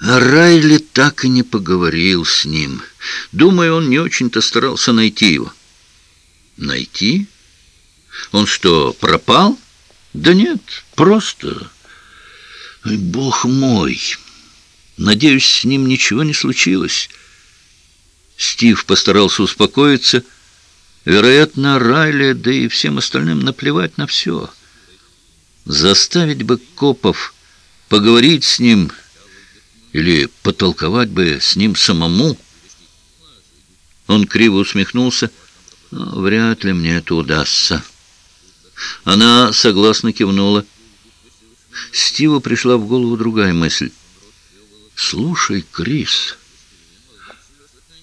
А Райли так и не поговорил с ним. Думаю, он не очень-то старался найти его. Найти? Он что, пропал? Да нет, просто... Ой, бог мой! Надеюсь, с ним ничего не случилось. Стив постарался успокоиться. Вероятно, Райли, да и всем остальным наплевать на все. Заставить бы копов поговорить с ним или потолковать бы с ним самому. Он криво усмехнулся. «Ну, «Вряд ли мне это удастся». Она согласно кивнула. Стиву пришла в голову другая мысль. «Слушай, Крис,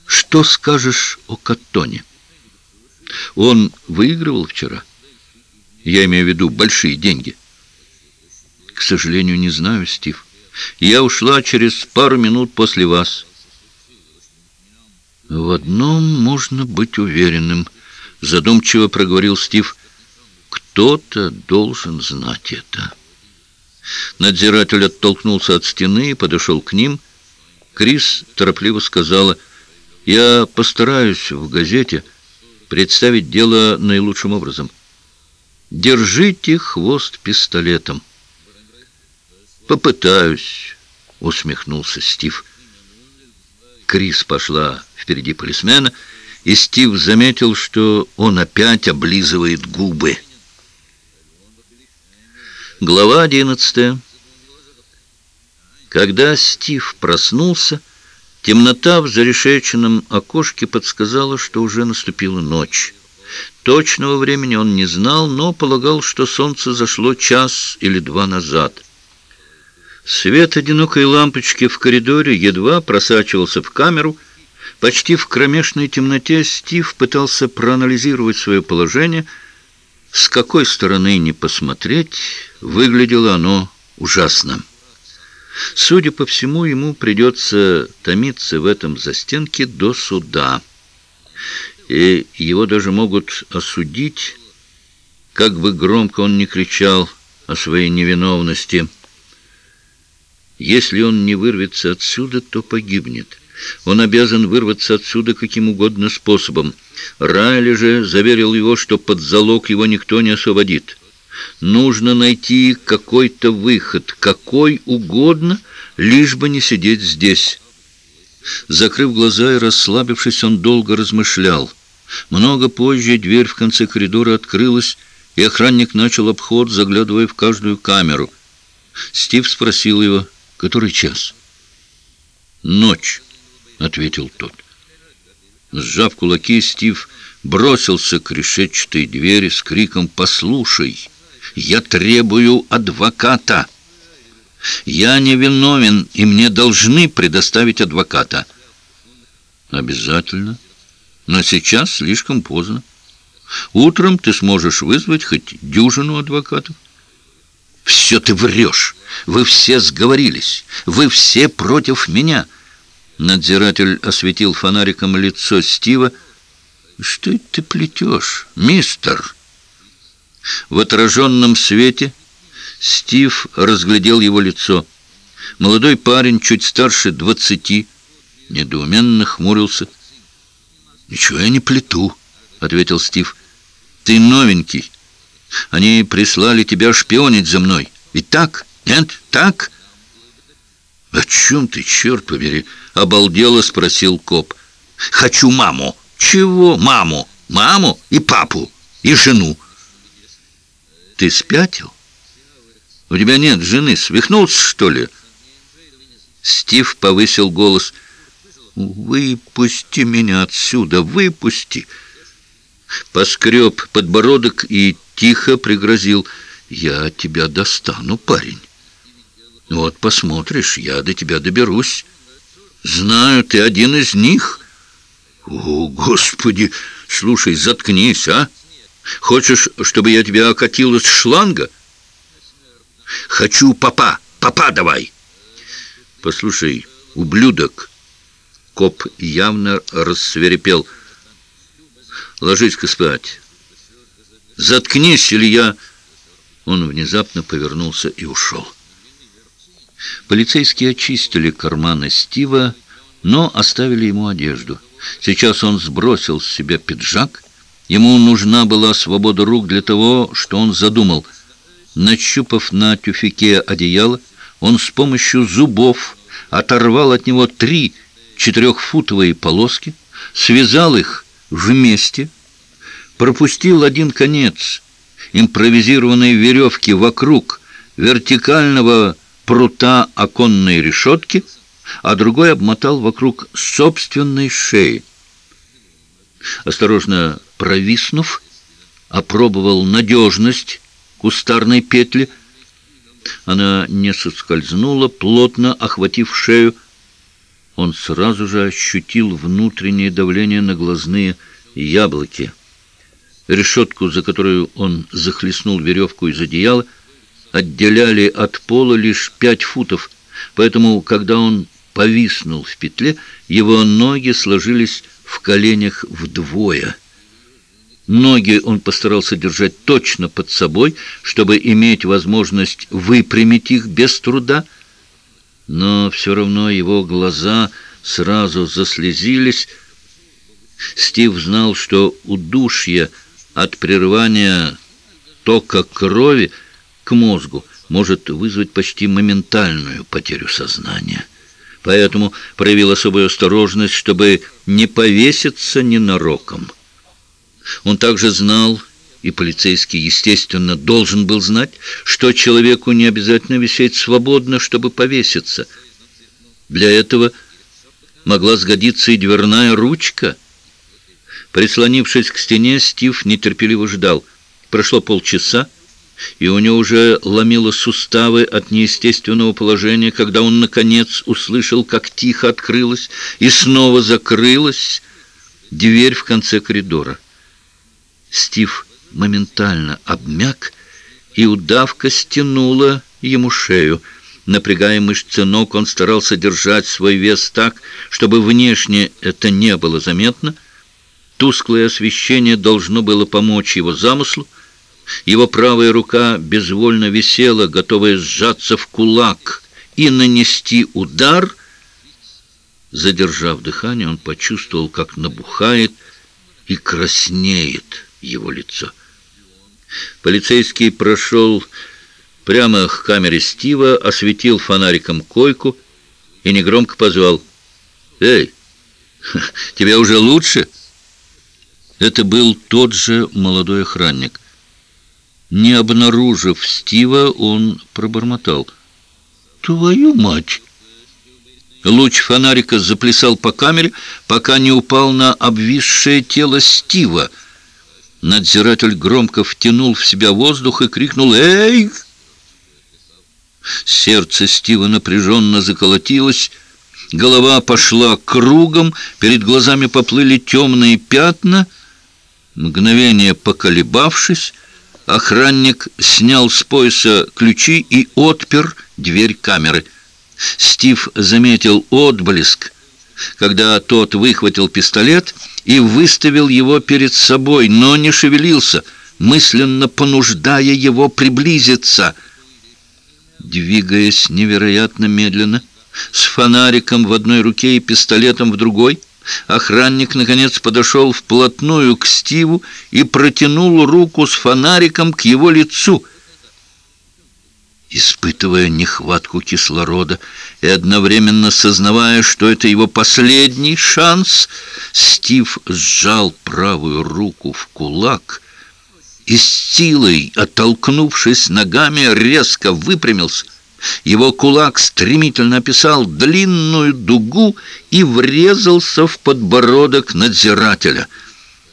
что скажешь о Каттоне? Он выигрывал вчера? Я имею в виду большие деньги». «К сожалению, не знаю, Стив. Я ушла через пару минут после вас». «В одном можно быть уверенным», — задумчиво проговорил Стив. «Кто-то должен знать это». Надзиратель оттолкнулся от стены и подошел к ним. Крис торопливо сказала, «Я постараюсь в газете представить дело наилучшим образом. Держите хвост пистолетом». «Попытаюсь», — усмехнулся Стив. Крис пошла впереди полисмена, и Стив заметил, что он опять облизывает губы. Глава одиннадцатая. Когда Стив проснулся, темнота в зарешеченном окошке подсказала, что уже наступила ночь. Точного времени он не знал, но полагал, что солнце зашло час или два назад. Свет одинокой лампочки в коридоре едва просачивался в камеру. Почти в кромешной темноте Стив пытался проанализировать свое положение — с какой стороны не посмотреть, выглядело оно ужасно. Судя по всему, ему придется томиться в этом застенке до суда. И его даже могут осудить, как бы громко он ни кричал о своей невиновности. Если он не вырвется отсюда, то погибнет. Он обязан вырваться отсюда каким угодно способом. Райли же заверил его, что под залог его никто не освободит. Нужно найти какой-то выход, какой угодно, лишь бы не сидеть здесь. Закрыв глаза и расслабившись, он долго размышлял. Много позже дверь в конце коридора открылась, и охранник начал обход, заглядывая в каждую камеру. Стив спросил его, который час? «Ночь», — ответил тот. Сжав кулаки, Стив бросился к решетчатой двери с криком «Послушай, я требую адвоката! Я невиновен, и мне должны предоставить адвоката!» «Обязательно, но сейчас слишком поздно. Утром ты сможешь вызвать хоть дюжину адвокатов». «Все ты врешь! Вы все сговорились! Вы все против меня!» Надзиратель осветил фонариком лицо Стива. «Что ты плетешь, мистер?» В отраженном свете Стив разглядел его лицо. Молодой парень, чуть старше двадцати, недоуменно хмурился. «Ничего я не плету», — ответил Стив. «Ты новенький. Они прислали тебя шпионить за мной. Ведь так? Нет? Так?» «О чем ты, черт побери?» — обалдело спросил коп. «Хочу маму». «Чего маму? Маму и папу, и жену». «Ты спятил? У тебя нет жены. Свихнулся, что ли?» Стив повысил голос. «Выпусти меня отсюда, выпусти!» Поскреб подбородок и тихо пригрозил. «Я тебя достану, парень». Вот посмотришь, я до тебя доберусь. Знаю, ты один из них. О, Господи! Слушай, заткнись, а? Хочешь, чтобы я тебя окатил из шланга? Хочу папа. Папа давай. Послушай, ублюдок. Коп явно рассверепел. Ложись-ка спать. Заткнись, или я... Он внезапно повернулся и ушел. Полицейские очистили карманы Стива, но оставили ему одежду. Сейчас он сбросил с себя пиджак. Ему нужна была свобода рук для того, что он задумал. Нащупав на тюфике одеяло, он с помощью зубов оторвал от него три четырехфутовые полоски, связал их вместе, пропустил один конец импровизированной веревки вокруг вертикального прута оконной решетки, а другой обмотал вокруг собственной шеи. Осторожно провиснув, опробовал надежность кустарной петли. Она не соскользнула, плотно охватив шею. Он сразу же ощутил внутреннее давление на глазные яблоки. Решетку, за которую он захлестнул веревку из одеяла, отделяли от пола лишь пять футов, поэтому, когда он повиснул в петле, его ноги сложились в коленях вдвое. Ноги он постарался держать точно под собой, чтобы иметь возможность выпрямить их без труда, но все равно его глаза сразу заслезились. Стив знал, что удушье от прерывания тока крови к мозгу может вызвать почти моментальную потерю сознания. Поэтому проявил особую осторожность, чтобы не повеситься ненароком. Он также знал, и полицейский, естественно, должен был знать, что человеку не обязательно висеть свободно, чтобы повеситься. Для этого могла сгодиться и дверная ручка. Прислонившись к стене, Стив нетерпеливо ждал. Прошло полчаса, и у него уже ломило суставы от неестественного положения, когда он, наконец, услышал, как тихо открылась и снова закрылась дверь в конце коридора. Стив моментально обмяк, и удавка стянула ему шею. Напрягая мышцы ног, он старался держать свой вес так, чтобы внешне это не было заметно. Тусклое освещение должно было помочь его замыслу, его правая рука безвольно висела, готовая сжаться в кулак и нанести удар. Задержав дыхание, он почувствовал, как набухает и краснеет его лицо. Полицейский прошел прямо к камере Стива, осветил фонариком койку и негромко позвал. «Эй, тебе уже лучше?» Это был тот же молодой охранник. Не обнаружив Стива, он пробормотал. «Твою мать!» Луч фонарика заплясал по камере, пока не упал на обвисшее тело Стива. Надзиратель громко втянул в себя воздух и крикнул «Эй!». Сердце Стива напряженно заколотилось, голова пошла кругом, перед глазами поплыли темные пятна. Мгновение поколебавшись, Охранник снял с пояса ключи и отпер дверь камеры. Стив заметил отблеск, когда тот выхватил пистолет и выставил его перед собой, но не шевелился, мысленно понуждая его приблизиться. Двигаясь невероятно медленно, с фонариком в одной руке и пистолетом в другой — Охранник, наконец, подошел вплотную к Стиву и протянул руку с фонариком к его лицу. Испытывая нехватку кислорода и одновременно сознавая, что это его последний шанс, Стив сжал правую руку в кулак и с силой, оттолкнувшись ногами, резко выпрямился. Его кулак стремительно описал длинную дугу и врезался в подбородок надзирателя.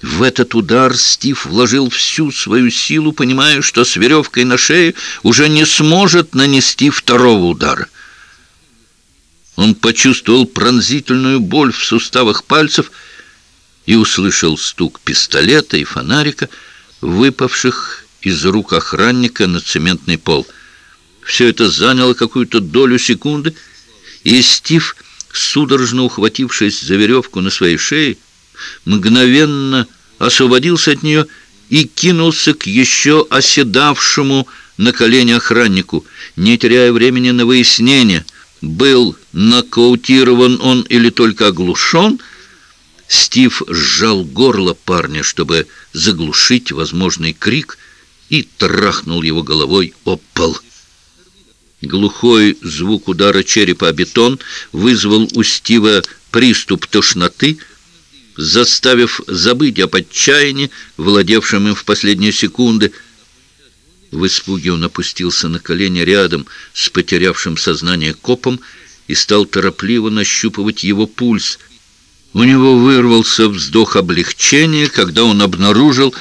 В этот удар Стив вложил всю свою силу, понимая, что с веревкой на шее уже не сможет нанести второго удара. Он почувствовал пронзительную боль в суставах пальцев и услышал стук пистолета и фонарика, выпавших из рук охранника на цементный пол — все это заняло какую-то долю секунды, и Стив, судорожно ухватившись за веревку на своей шее, мгновенно освободился от нее и кинулся к еще оседавшему на колени охраннику, не теряя времени на выяснение, был нокаутирован он или только оглушен, Стив сжал горло парня, чтобы заглушить возможный крик, и трахнул его головой об пол. Глухой звук удара черепа о бетон вызвал у Стива приступ тошноты, заставив забыть об отчаянии, владевшем им в последние секунды. В испуге он опустился на колени рядом с потерявшим сознание копом и стал торопливо нащупывать его пульс. У него вырвался вздох облегчения, когда он обнаружил,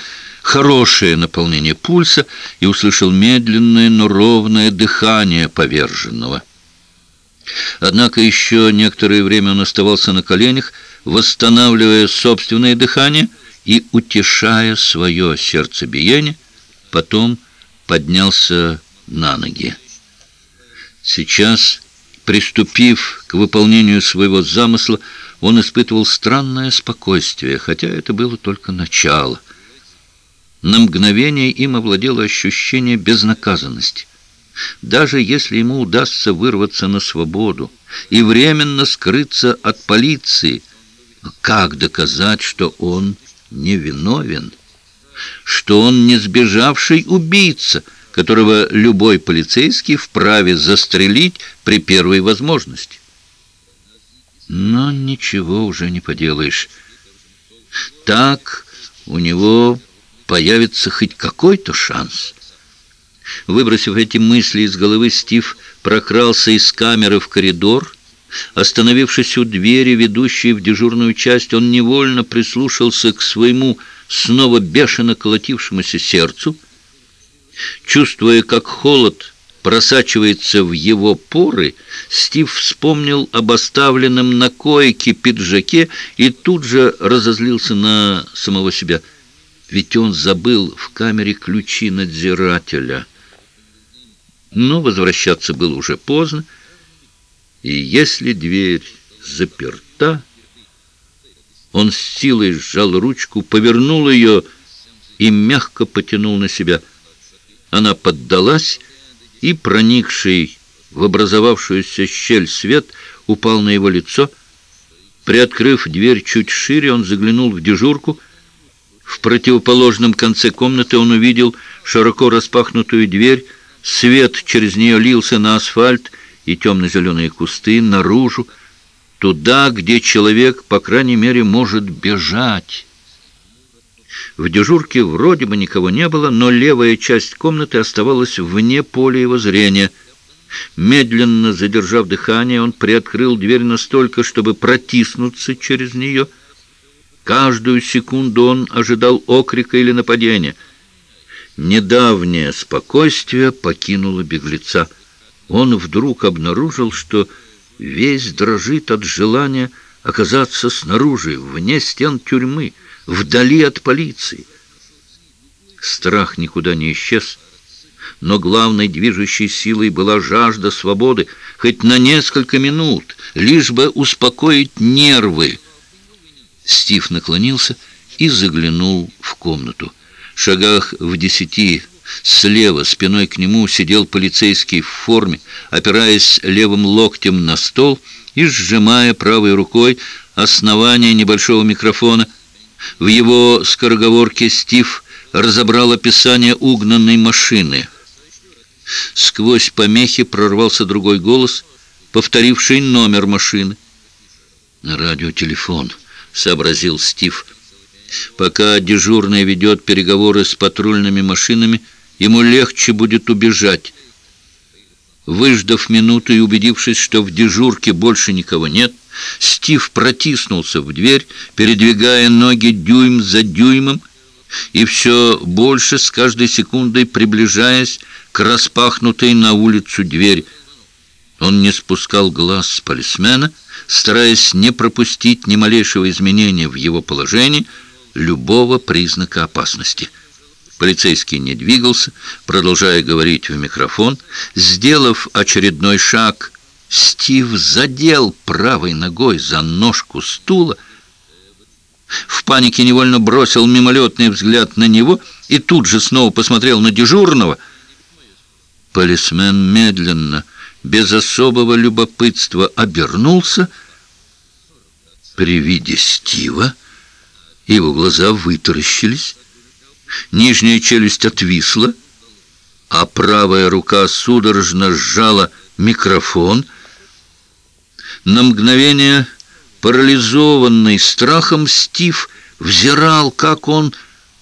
хорошее наполнение пульса и услышал медленное, но ровное дыхание поверженного. Однако еще некоторое время он оставался на коленях, восстанавливая собственное дыхание и утешая свое сердцебиение, потом поднялся на ноги. Сейчас, приступив к выполнению своего замысла, он испытывал странное спокойствие, хотя это было только начало. На мгновение им овладело ощущение безнаказанности. Даже если ему удастся вырваться на свободу и временно скрыться от полиции, как доказать, что он невиновен? Что он не сбежавший убийца, которого любой полицейский вправе застрелить при первой возможности? Но ничего уже не поделаешь. Так у него появится хоть какой-то шанс. Выбросив эти мысли из головы, Стив прокрался из камеры в коридор. Остановившись у двери, ведущей в дежурную часть, он невольно прислушался к своему снова бешено колотившемуся сердцу. Чувствуя, как холод просачивается в его поры, Стив вспомнил об оставленном на койке пиджаке и тут же разозлился на самого себя – ведь он забыл в камере ключи надзирателя. Но возвращаться было уже поздно, и если дверь заперта, он с силой сжал ручку, повернул ее и мягко потянул на себя. Она поддалась, и проникший в образовавшуюся щель свет упал на его лицо. Приоткрыв дверь чуть шире, он заглянул в дежурку — в противоположном конце комнаты он увидел широко распахнутую дверь, свет через нее лился на асфальт и темно-зеленые кусты наружу, туда, где человек, по крайней мере, может бежать. В дежурке вроде бы никого не было, но левая часть комнаты оставалась вне поля его зрения. Медленно задержав дыхание, он приоткрыл дверь настолько, чтобы протиснуться через нее — Каждую секунду он ожидал окрика или нападения. Недавнее спокойствие покинуло беглеца. Он вдруг обнаружил, что весь дрожит от желания оказаться снаружи, вне стен тюрьмы, вдали от полиции. Страх никуда не исчез, но главной движущей силой была жажда свободы, хоть на несколько минут, лишь бы успокоить нервы, Стив наклонился и заглянул в комнату. В шагах в десяти слева спиной к нему сидел полицейский в форме, опираясь левым локтем на стол и сжимая правой рукой основание небольшого микрофона. В его скороговорке Стив разобрал описание угнанной машины. Сквозь помехи прорвался другой голос, повторивший номер машины. «Радиотелефон», — сообразил Стив. «Пока дежурный ведет переговоры с патрульными машинами, ему легче будет убежать». Выждав минуту и убедившись, что в дежурке больше никого нет, Стив протиснулся в дверь, передвигая ноги дюйм за дюймом, и все больше с каждой секундой приближаясь к распахнутой на улицу двери. Он не спускал глаз с полисмена, стараясь не пропустить ни малейшего изменения в его положении, любого признака опасности. Полицейский не двигался, продолжая говорить в микрофон. Сделав очередной шаг, Стив задел правой ногой за ножку стула, в панике невольно бросил мимолетный взгляд на него и тут же снова посмотрел на дежурного — Полисмен медленно, без особого любопытства обернулся. При виде Стива его глаза вытаращились, нижняя челюсть отвисла, а правая рука судорожно сжала микрофон. На мгновение, парализованный страхом, Стив взирал, как он,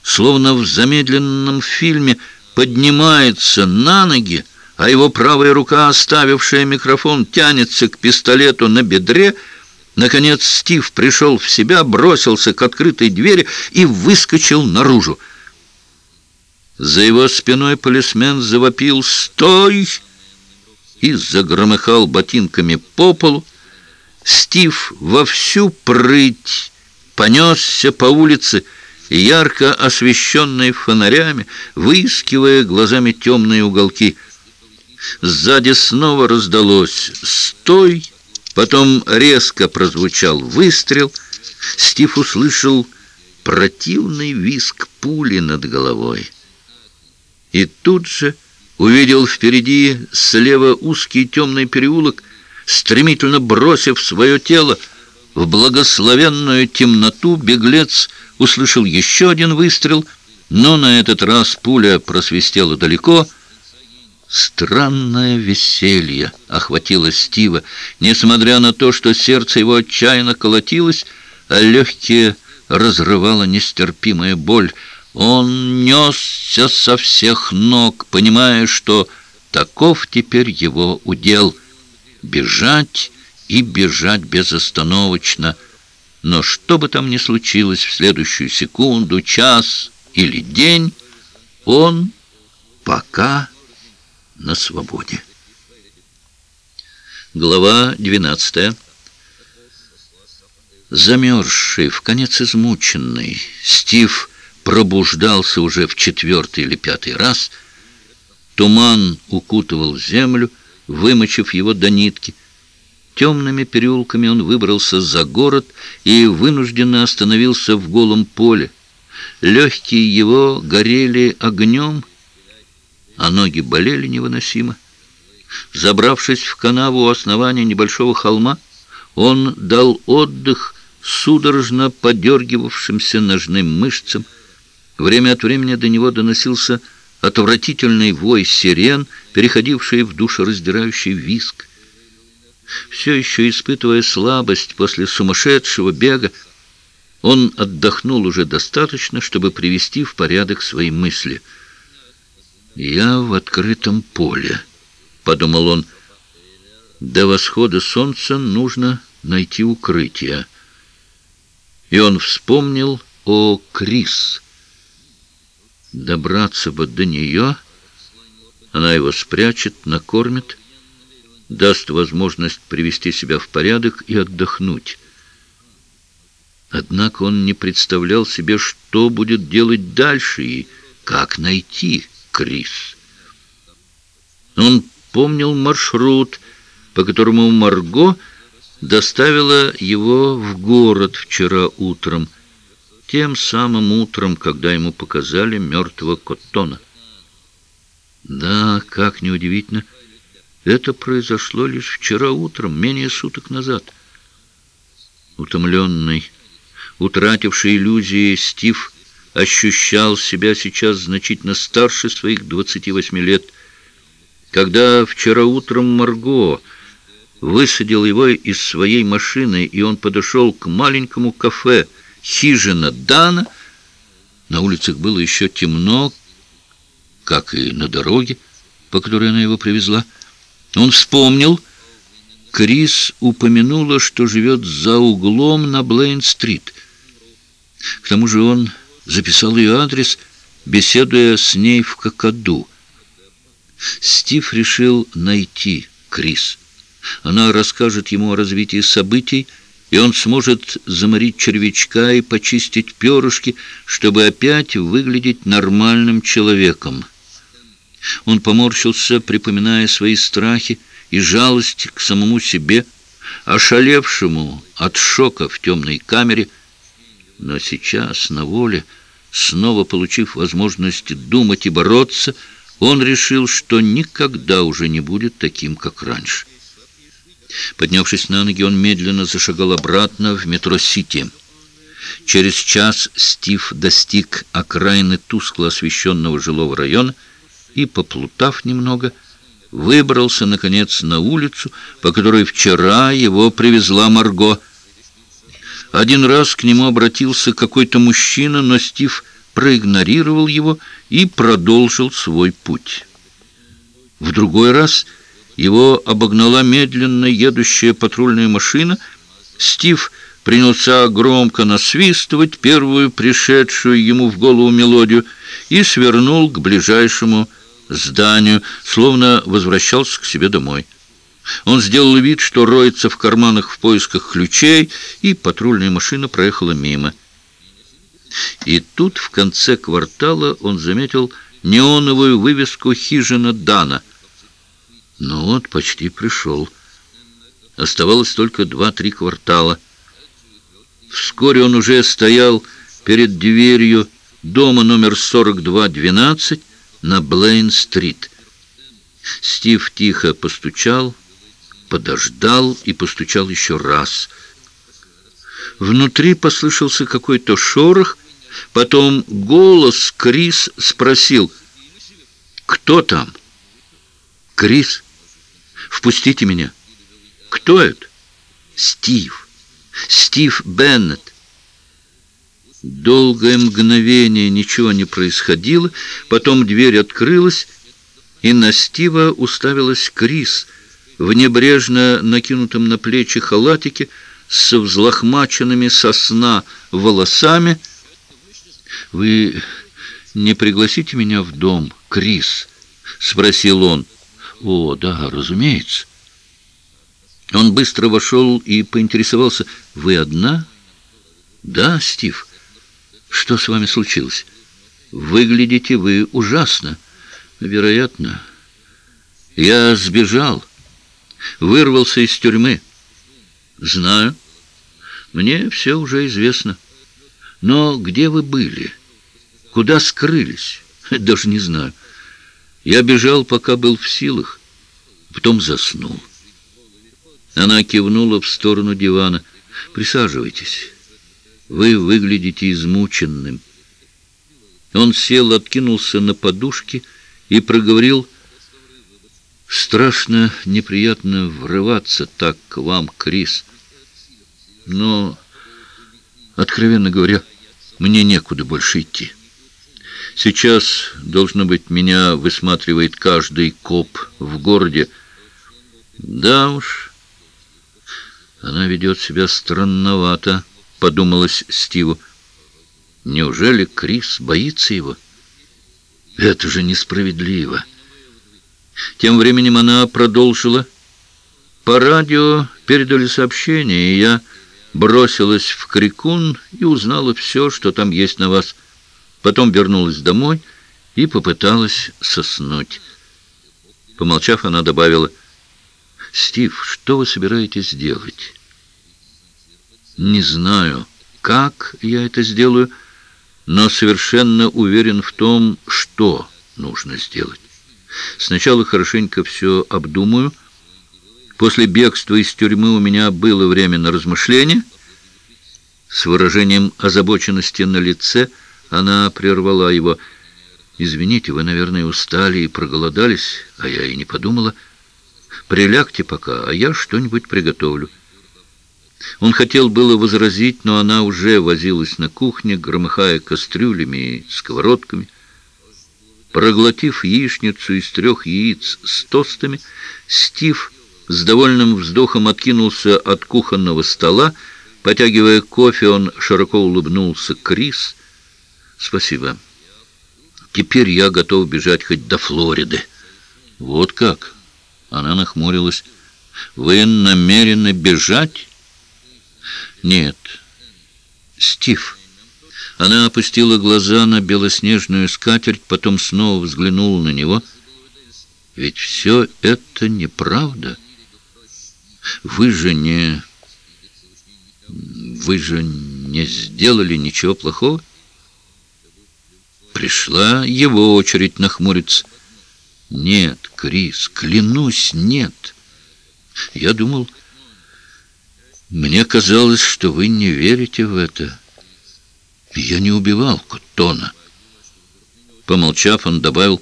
словно в замедленном фильме, поднимается на ноги, а его правая рука, оставившая микрофон, тянется к пистолету на бедре. Наконец Стив пришел в себя, бросился к открытой двери и выскочил наружу. За его спиной полисмен завопил «Стой!» и загромыхал ботинками по полу. Стив во всю прыть понесся по улице, ярко освещенной фонарями, выискивая глазами темные уголки. Сзади снова раздалось «Стой!», потом резко прозвучал выстрел. Стив услышал противный визг пули над головой и тут же увидел впереди слева узкий темный переулок, стремительно бросив свое тело в благословенную темноту, беглец услышал еще один выстрел, но на этот раз пуля просвистела далеко. Странное веселье охватило Стива, несмотря на то, что сердце его отчаянно колотилось, а легкие разрывала нестерпимая боль. Он несся со всех ног, понимая, что таков теперь его удел — бежать и бежать безостановочно. Но что бы там ни случилось в следующую секунду, час или день, он пока на свободе. Глава двенадцатая. Замерзший, в конец измученный, Стив пробуждался уже в четвертый или пятый раз. Туман укутывал землю, вымочив его до нитки. Темными переулками он выбрался за город и вынужденно остановился в голом поле. Легкие его горели огнем, а ноги болели невыносимо. Забравшись в канаву у основания небольшого холма, он дал отдых судорожно подергивавшимся ножным мышцам, Время от времени до него доносился отвратительный вой сирен, переходивший в душераздирающий виск. Все еще испытывая слабость после сумасшедшего бега, он отдохнул уже достаточно, чтобы привести в порядок свои мысли. «Я в открытом поле», — подумал он. «До восхода солнца нужно найти укрытие». И он вспомнил о Крис — Добраться бы до нее, она его спрячет, накормит, даст возможность привести себя в порядок и отдохнуть. Однако он не представлял себе, что будет делать дальше и как найти Крис. Он помнил маршрут, по которому Марго доставила его в город вчера утром, тем самым утром, когда ему показали мертвого Коттона. Да, как неудивительно, это произошло лишь вчера утром, менее суток назад. Утомленный, утративший иллюзии, Стив ощущал себя сейчас значительно старше своих 28 лет. Когда вчера утром Марго высадил его из своей машины, и он подошел к маленькому кафе, хижина Дана. На улицах было еще темно, как и на дороге, по которой она его привезла. Он вспомнил, Крис упомянула, что живет за углом на Блейн-стрит. К тому же он записал ее адрес, беседуя с ней в Кокоду. Стив решил найти Крис. Она расскажет ему о развитии событий, и он сможет заморить червячка и почистить перышки, чтобы опять выглядеть нормальным человеком. Он поморщился, припоминая свои страхи и жалость к самому себе, ошалевшему от шока в темной камере, но сейчас на воле, снова получив возможность думать и бороться, Он решил, что никогда уже не будет таким, как раньше. Поднявшись на ноги, он медленно зашагал обратно в метро «Сити». Через час Стив достиг окраины тускло освещенного жилого района и, поплутав немного, выбрался, наконец, на улицу, по которой вчера его привезла Марго. Один раз к нему обратился какой-то мужчина, но Стив проигнорировал его и продолжил свой путь. В другой раз его обогнала медленно едущая патрульная машина. Стив принялся громко насвистывать первую пришедшую ему в голову мелодию и свернул к ближайшему зданию, словно возвращался к себе домой. Он сделал вид, что роется в карманах в поисках ключей, и патрульная машина проехала мимо. И тут в конце квартала он заметил неоновую вывеску «Хижина Дана». Ну вот, почти пришел. Оставалось только два-три квартала. Вскоре он уже стоял перед дверью дома номер 4212 на Блейн-стрит. Стив тихо постучал, подождал и постучал еще раз. Внутри послышался какой-то шорох, потом голос Крис спросил, «Кто там?» «Крис, впустите меня». «Кто это?» «Стив. Стив Беннет». Долгое мгновение ничего не происходило, потом дверь открылась, и на Стива уставилась Крис в небрежно накинутом на плечи халатике с взлохмаченными сосна волосами. «Вы не пригласите меня в дом, Крис?» — спросил он. «О, да, разумеется». Он быстро вошел и поинтересовался. «Вы одна?» «Да, Стив». Что с вами случилось? Выглядите вы ужасно. Вероятно. Я сбежал. Вырвался из тюрьмы. Знаю. Мне все уже известно. Но где вы были? Куда скрылись? Даже не знаю. Я бежал, пока был в силах. Потом заснул. Она кивнула в сторону дивана. «Присаживайтесь». Вы выглядите измученным. Он сел, откинулся на подушки и проговорил, «Страшно неприятно врываться так к вам, Крис. Но, откровенно говоря, мне некуда больше идти. Сейчас, должно быть, меня высматривает каждый коп в городе. Да уж, она ведет себя странновато». — подумалось Стиву. «Неужели Крис боится его? Это же несправедливо!» Тем временем она продолжила. «По радио передали сообщение, и я бросилась в Крикун и узнала все, что там есть на вас. Потом вернулась домой и попыталась соснуть». Помолчав, она добавила, «Стив, что вы собираетесь делать?» Не знаю, как я это сделаю, но совершенно уверен в том, что нужно сделать. Сначала хорошенько все обдумаю. После бегства из тюрьмы у меня было время на размышление. С выражением озабоченности на лице она прервала его. «Извините, вы, наверное, устали и проголодались, а я и не подумала. Прилягте пока, а я что-нибудь приготовлю». Он хотел было возразить, но она уже возилась на кухне, громыхая кастрюлями и сковородками. Проглотив яичницу из трех яиц с тостами, Стив с довольным вздохом откинулся от кухонного стола. Потягивая кофе, он широко улыбнулся. «Крис, спасибо. Теперь я готов бежать хоть до Флориды». «Вот как?» Она нахмурилась. «Вы намерены бежать?» Нет. Стив. Она опустила глаза на белоснежную скатерть, потом снова взглянула на него. Ведь все это неправда. Вы же не... Вы же не сделали ничего плохого? Пришла его очередь нахмуриться. Нет, Крис, клянусь, нет. Я думал, мне казалось, что вы не верите в это. Я не убивал Коттона. Помолчав, он добавил,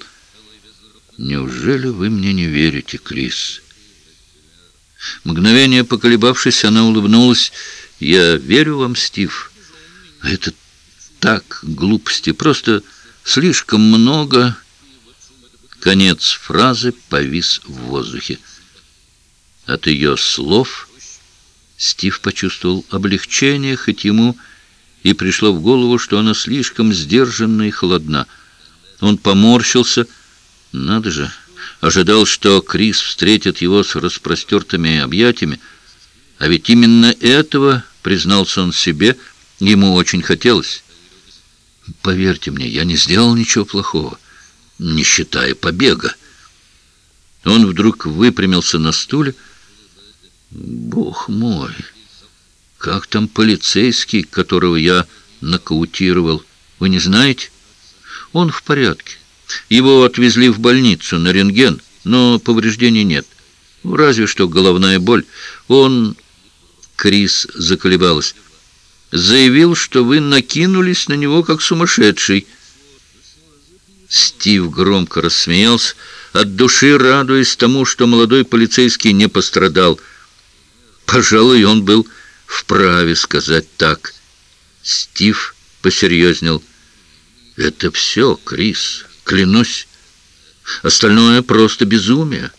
«Неужели вы мне не верите, Крис?» Мгновение поколебавшись, она улыбнулась. «Я верю вам, Стив. Это так, глупости, просто слишком много...» Конец фразы повис в воздухе. От ее слов Стив почувствовал облегчение, хоть ему и пришло в голову, что она слишком сдержанна и холодна. Он поморщился. Надо же, ожидал, что Крис встретит его с распростертыми объятиями. А ведь именно этого, признался он себе, ему очень хотелось. «Поверьте мне, я не сделал ничего плохого, не считая побега». Он вдруг выпрямился на стуле. «Бог мой!» Как там полицейский, которого я нокаутировал? Вы не знаете? Он в порядке. Его отвезли в больницу на рентген, но повреждений нет. Разве что головная боль. Он... Крис заколебалась. Заявил, что вы накинулись на него как сумасшедший. Стив громко рассмеялся, от души радуясь тому, что молодой полицейский не пострадал. Пожалуй, он был вправе сказать так. Стив посерьезнел. «Это все, Крис, клянусь. Остальное просто безумие».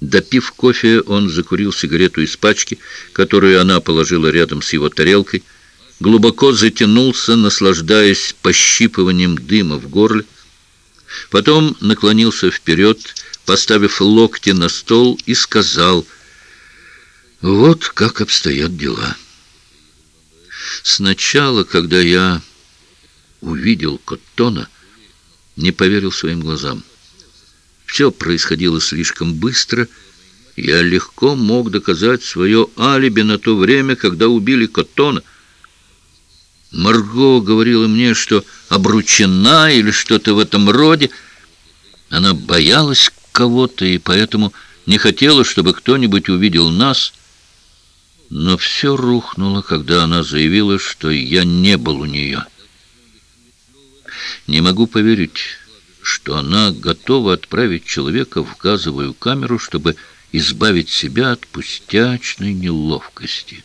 Допив кофе, он закурил сигарету из пачки, которую она положила рядом с его тарелкой, глубоко затянулся, наслаждаясь пощипыванием дыма в горле, потом наклонился вперед, поставив локти на стол, и сказал — вот как обстоят дела. Сначала, когда я увидел Коттона, не поверил своим глазам. Все происходило слишком быстро. Я легко мог доказать свое алиби на то время, когда убили Коттона. Марго говорила мне, что обручена или что-то в этом роде. Она боялась кого-то и поэтому не хотела, чтобы кто-нибудь увидел нас — но все рухнуло, когда она заявила, что я не был у нее. Не могу поверить, что она готова отправить человека в газовую камеру, чтобы избавить себя от пустячной неловкости.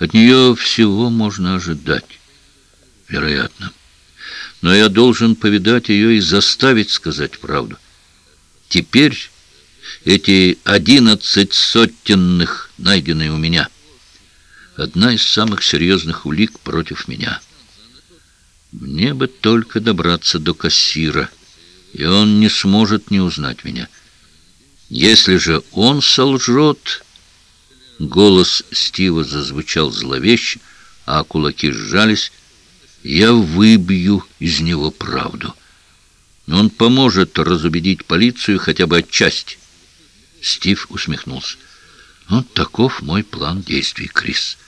От нее всего можно ожидать, вероятно. Но я должен повидать ее и заставить сказать правду. Теперь эти одиннадцать сотенных, найденные у меня. Одна из самых серьезных улик против меня. Мне бы только добраться до кассира, и он не сможет не узнать меня. Если же он солжет... Голос Стива зазвучал зловеще, а кулаки сжались. Я выбью из него правду. Он поможет разубедить полицию хотя бы отчасти. Стив усмехнулся. Вот таков мой план действий, Крис.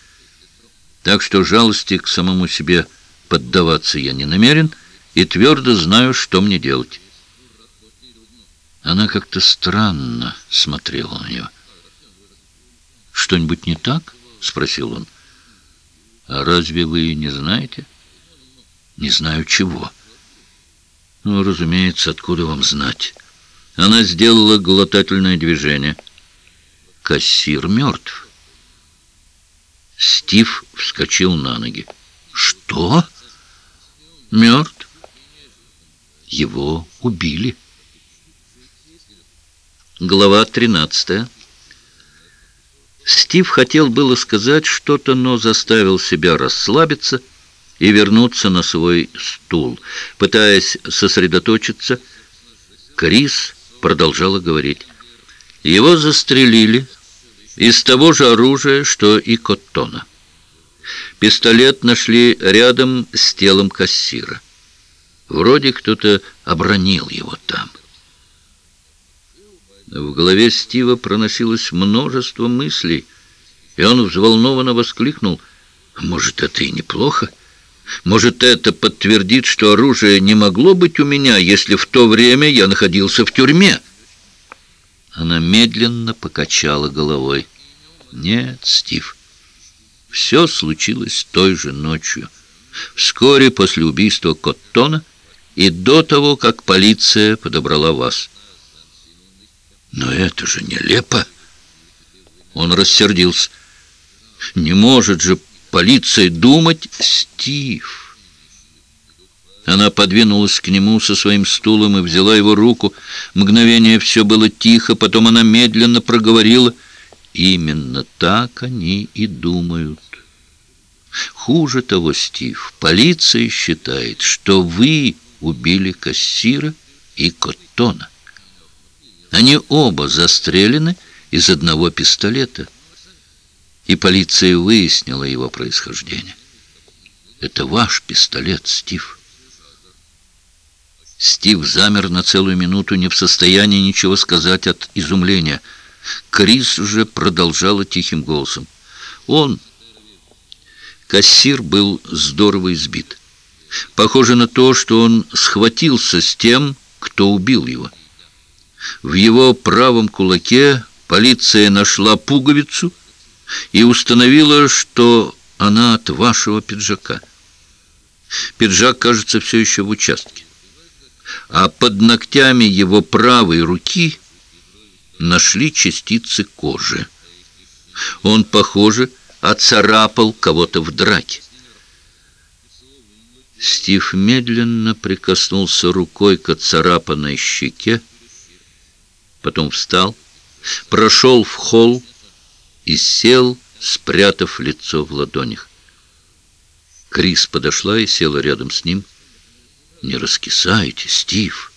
Так что жалости к самому себе поддаваться я не намерен и твердо знаю, что мне делать. Она как-то странно смотрела на нее. «Что-нибудь не так?» — спросил он. «А разве вы не знаете?» «Не знаю чего». «Ну, разумеется, откуда вам знать?» Она сделала глотательное движение. Кассир мертв. Стив вскочил на ноги. «Что?» «Мертв. Его убили». Глава тринадцатая. Стив хотел было сказать что-то, но заставил себя расслабиться и вернуться на свой стул. Пытаясь сосредоточиться, Крис продолжала говорить. Его застрелили из того же оружия, что и Коттона. Пистолет нашли рядом с телом кассира. Вроде кто-то обронил его там. В голове Стива проносилось множество мыслей, и он взволнованно воскликнул. «Может, это и неплохо? Может, это подтвердит, что оружие не могло быть у меня, если в то время я находился в тюрьме?» Она медленно покачала головой. «Нет, Стив, все случилось той же ночью, вскоре после убийства Коттона и до того, как полиция подобрала вас». «Но это же нелепо!» Он рассердился. «Не может же полиция думать, Стив!» Она подвинулась к нему со своим стулом и взяла его руку. Мгновение все было тихо, потом она медленно проговорила. «Именно так они и думают». Хуже того, Стив, полиция считает, что вы убили кассира и Коттона. Они оба застрелены из одного пистолета, и полиция выяснила его происхождение. Это ваш пистолет, Стив. Стив замер на целую минуту, не в состоянии ничего сказать от изумления. Крис же продолжала тихим голосом. Он, кассир, был здорово избит. Похоже на то, что он схватился с тем, кто убил его. В его правом кулаке полиция нашла пуговицу и установила, что она от вашего пиджака. Пиджак, кажется, все еще в участке. А под ногтями его правой руки нашли частицы кожи. Он, похоже, оцарапал кого-то в драке. Стив медленно прикоснулся рукой к оцарапанной щеке, потом встал, прошел в холл и сел, спрятав лицо в ладонях. Крис подошла и села рядом с ним. «Не раскисайте, Стив.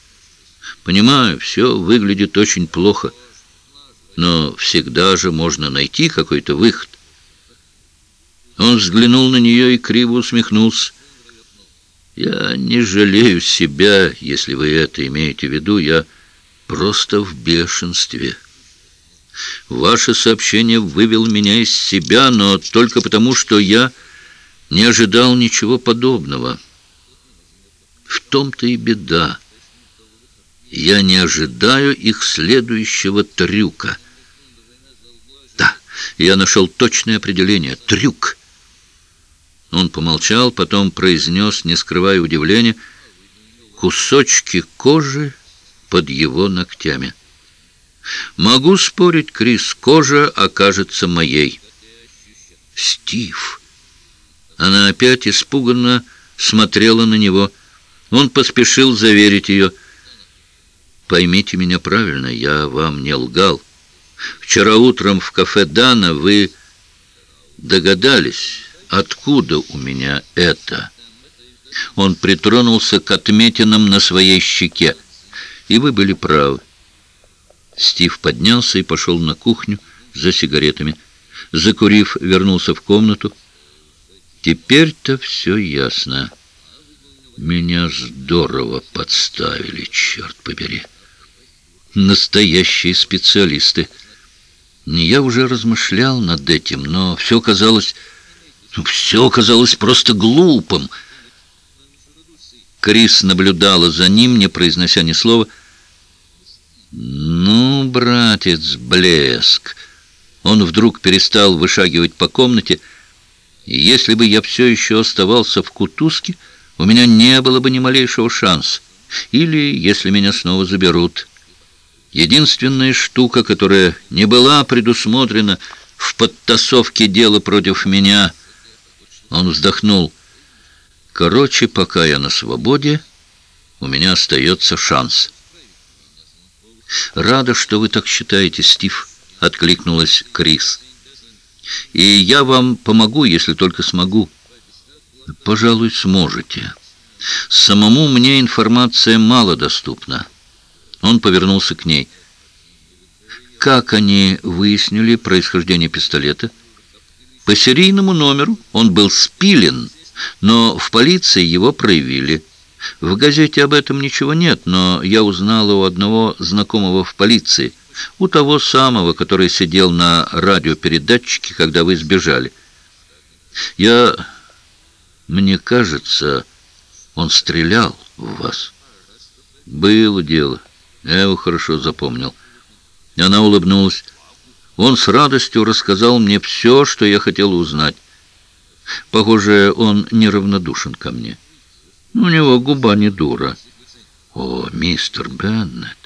Понимаю, все выглядит очень плохо, но всегда же можно найти какой-то выход». Он взглянул на нее и криво усмехнулся. «Я не жалею себя, если вы это имеете в виду. Я просто в бешенстве. Ваше сообщение вывело меня из себя, но только потому, что я не ожидал ничего подобного. В том-то и беда. Я не ожидаю их следующего трюка. Да, я нашел точное определение. Трюк. Он помолчал, потом произнес, не скрывая удивления, кусочки кожи под его ногтями. Могу спорить, Крис, кожа окажется моей. Стив. Она опять испуганно смотрела на него. Он поспешил заверить ее. Поймите меня правильно, я вам не лгал. Вчера утром в кафе Дана вы догадались, откуда у меня это. Он притронулся к отметинам на своей щеке. И вы были правы. Стив поднялся и пошел на кухню за сигаретами. Закурив, вернулся в комнату. Теперь-то все ясно. Меня здорово подставили, черт побери. Настоящие специалисты. Я уже размышлял над этим, но все казалось... Ну, все казалось просто глупым. Крис наблюдала за ним, не произнося ни слова. «Ну, братец, блеск!» Он вдруг перестал вышагивать по комнате. Если бы я все еще оставался в кутузке, у меня не было бы ни малейшего шанса. Или если меня снова заберут. Единственная штука, которая не была предусмотрена в подтасовке дела против меня, он вздохнул. Короче, пока я на свободе, у меня остается шанс. «Рада, что вы так считаете, Стив», — откликнулась Крис. «И я вам помогу, если только смогу». «Пожалуй, сможете. Самому мне информация мало доступна». Он повернулся к ней. «Как они выяснили происхождение пистолета?» «По серийному номеру он был спилен» но в полиции его проявили. В газете об этом ничего нет, но я узнала у одного знакомого в полиции, у того самого, который сидел на радиопередатчике, когда вы сбежали. Я Мне кажется, он стрелял в вас. Было дело. Я его хорошо запомнил. Она улыбнулась. Он с радостью рассказал мне все, что я хотела узнать. Похоже, он неравнодушен ко мне. У него губа не дура. О, мистер Беннет,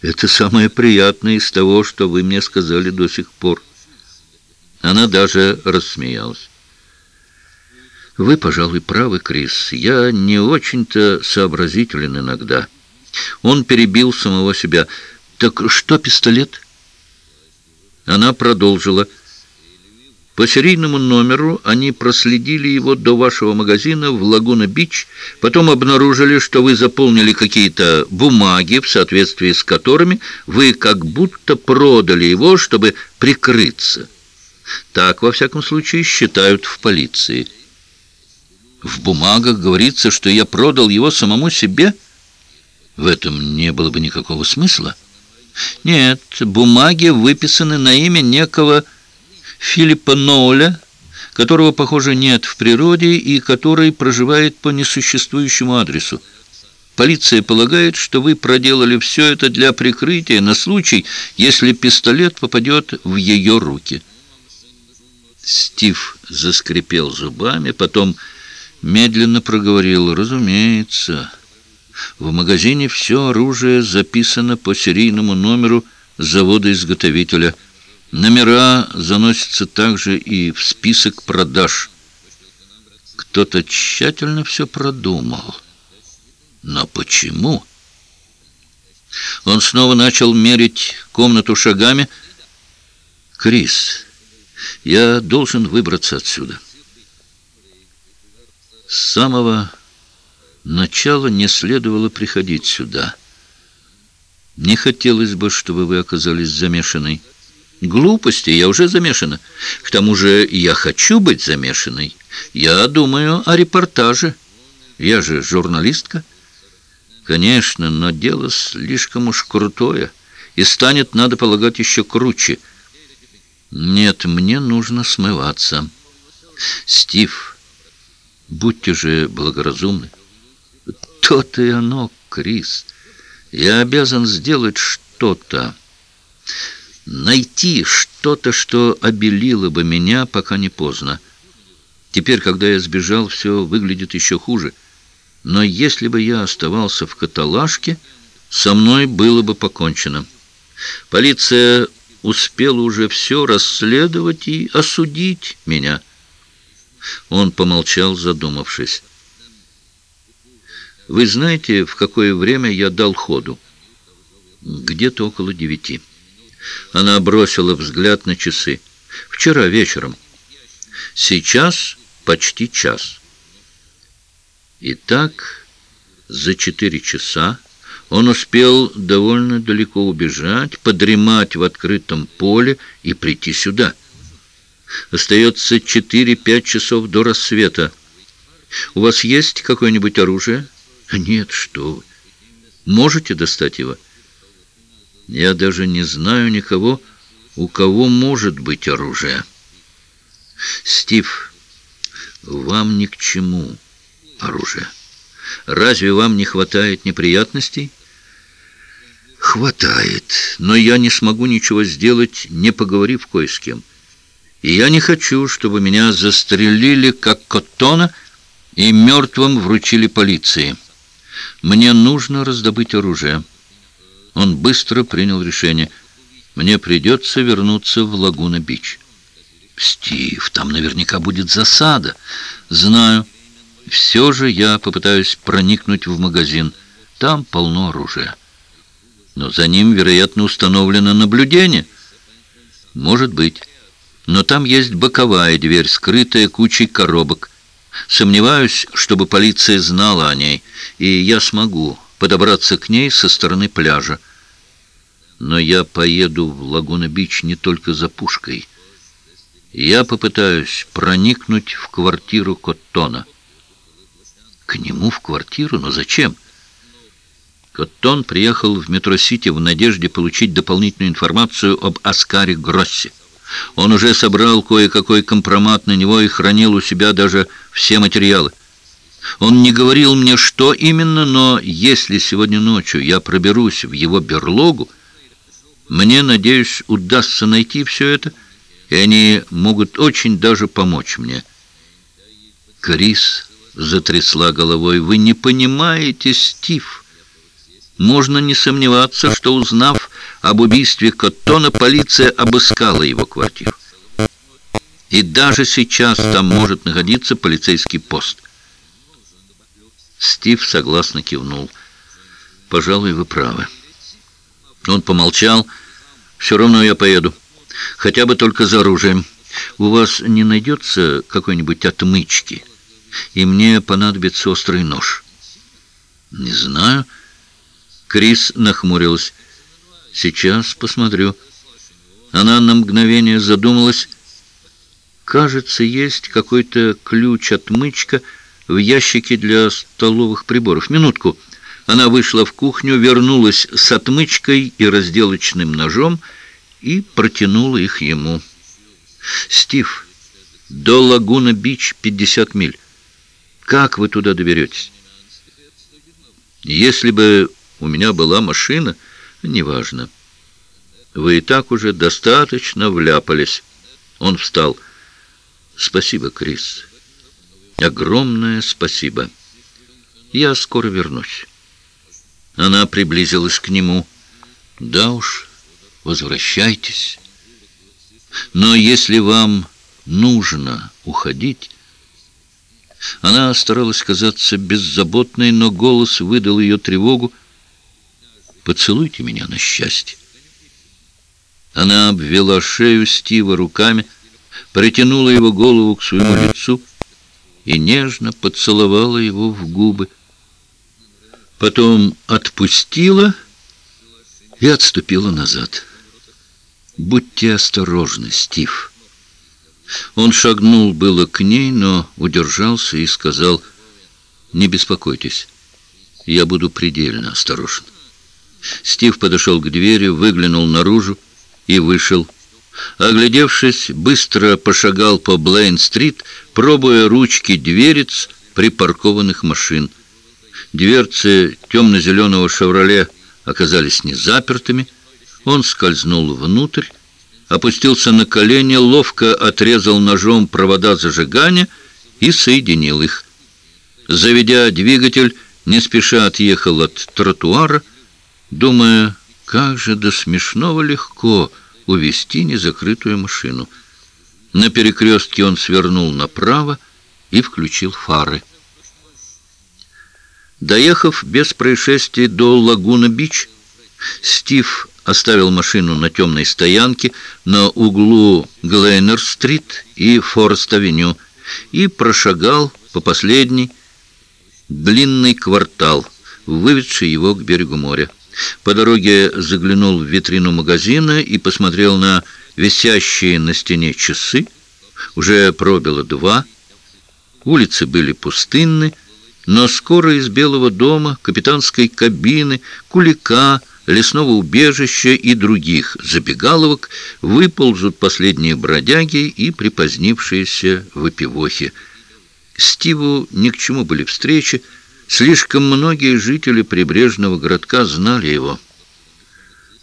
это самое приятное из того, что вы мне сказали до сих пор. Она даже рассмеялась. Вы, пожалуй, правы, Крис. Я не очень-то сообразителен иногда. Он перебил самого себя. Так что пистолет? Она продолжила. По серийному номеру они проследили его до вашего магазина в Лагуна-Бич, потом обнаружили, что вы заполнили какие-то бумаги, в соответствии с которыми вы как будто продали его, чтобы прикрыться. Так, во всяком случае, считают в полиции. В бумагах говорится, что я продал его самому себе. В этом не было бы никакого смысла. Нет, бумаги выписаны на имя некого Филиппа Ноуля, которого, похоже, нет в природе и который проживает по несуществующему адресу. Полиция полагает, что вы проделали все это для прикрытия на случай, если пистолет попадет в ее руки. Стив заскрипел зубами, потом медленно проговорил, «Разумеется». В магазине все оружие записано по серийному номеру завода-изготовителя. Номера заносятся также и в список продаж. Кто-то тщательно все продумал. Но почему? Он снова начал мерить комнату шагами. «Крис, я должен выбраться отсюда». С самого начала не следовало приходить сюда. Не хотелось бы, чтобы вы оказались замешанной. Глупости, я уже замешана. К тому же я хочу быть замешанной. Я думаю о репортаже. Я же журналистка. Конечно, но дело слишком уж крутое. И станет, надо полагать, еще круче. Нет, мне нужно смываться. Стив, будьте же благоразумны. То-то и оно, Крис. Я обязан сделать что-то. Найти что-то, что обелило бы меня, пока не поздно. Теперь, когда я сбежал, все выглядит еще хуже. Но если бы я оставался в каталажке, со мной было бы покончено. Полиция успела уже все расследовать и осудить меня. Он помолчал, задумавшись. Вы знаете, в какое время я дал ходу? Где-то около девяти. Она бросила взгляд на часы. Вчера вечером. Сейчас почти час. Итак, за четыре часа он успел довольно далеко убежать, подремать в открытом поле и прийти сюда. Остается четыре-пять часов до рассвета. У вас есть какое-нибудь оружие? Нет, что вы. Можете достать его? Я даже не знаю никого, у кого может быть оружие. Стив, вам ни к чему оружие. Разве вам не хватает неприятностей? Хватает, но я не смогу ничего сделать, не поговорив кое с кем. И я не хочу, чтобы меня застрелили, как Коттона, и мертвым вручили полиции. Мне нужно раздобыть оружие. Он быстро принял решение. Мне придется вернуться в Лагуна-Бич. Стив, там наверняка будет засада. Знаю. Все же я попытаюсь проникнуть в магазин. Там полно оружия. Но за ним, вероятно, установлено наблюдение. Может быть. Но там есть боковая дверь, скрытая кучей коробок. Сомневаюсь, чтобы полиция знала о ней, и я смогу подобраться к ней со стороны пляжа. Но я поеду в Лагуна-Бич не только за пушкой. Я попытаюсь проникнуть в квартиру Коттона. К нему в квартиру? Но зачем? Коттон приехал в Метро-Сити в надежде получить дополнительную информацию об Оскаре Гроссе. Он уже собрал кое-какой компромат на него и хранил у себя даже все материалы. Он не говорил мне, что именно, но если сегодня ночью я проберусь в его берлогу, мне, надеюсь, удастся найти все это, и они могут очень даже помочь мне. Крис затрясла головой. «Вы не понимаете, Стив. Можно не сомневаться, что, узнав об убийстве Коттона, полиция обыскала его квартиру. И даже сейчас там может находиться полицейский пост». Стив согласно кивнул. «Пожалуй, вы правы». Он помолчал. «Все равно я поеду. Хотя бы только за оружием. У вас не найдется какой-нибудь отмычки?» и мне понадобится острый нож». «Не знаю». Крис нахмурилась. «Сейчас посмотрю». Она на мгновение задумалась. «Кажется, есть какой-то ключ-отмычка в ящике для столовых приборов. Минутку». Она вышла в кухню, вернулась с отмычкой и разделочным ножом и протянула их ему. «Стив, до Лагуна-Бич 50 миль. Как вы туда доберетесь? Если бы у меня была машина, неважно. Вы и так уже достаточно вляпались. Он встал. Спасибо, Крис. Огромное спасибо. Я скоро вернусь. Она приблизилась к нему. Да уж, возвращайтесь. Но если вам нужно уходить... Она старалась казаться беззаботной, но голос выдал ее тревогу. «Поцелуйте меня на счастье». Она обвела шею Стива руками, притянула его голову к своему лицу и нежно поцеловала его в губы. Потом отпустила и отступила назад. «Будьте осторожны, Стив». Он шагнул было к ней, но удержался и сказал, «Не беспокойтесь, я буду предельно осторожен». Стив подошел к двери, выглянул наружу и вышел. Оглядевшись, быстро пошагал по Блейн-стрит, пробуя ручки дверец припаркованных машин. Дверцы темно-зеленого «Шевроле» оказались не запертыми. Он скользнул внутрь, опустился на колени, ловко отрезал ножом провода зажигания и соединил их. Заведя двигатель, не спеша отъехал от тротуара, думая, как же до смешного легко увести незакрытую машину. На перекрестке он свернул направо и включил фары. Доехав без происшествий до Лагуна-Бич, Стив оставил машину на темной стоянке на углу Глейнер-стрит и Форест-авеню и прошагал по последней длинный квартал, выведший его к берегу моря. По дороге заглянул в витрину магазина и посмотрел на висящие на стене часы. Уже пробило два. Улицы были пустынны, но скоро из Белого дома, капитанской кабины, кулика, лесного убежища и других забегаловок выползут последние бродяги и припозднившиеся выпивохи. Стиву ни к чему были встречи, слишком многие жители прибрежного городка знали его.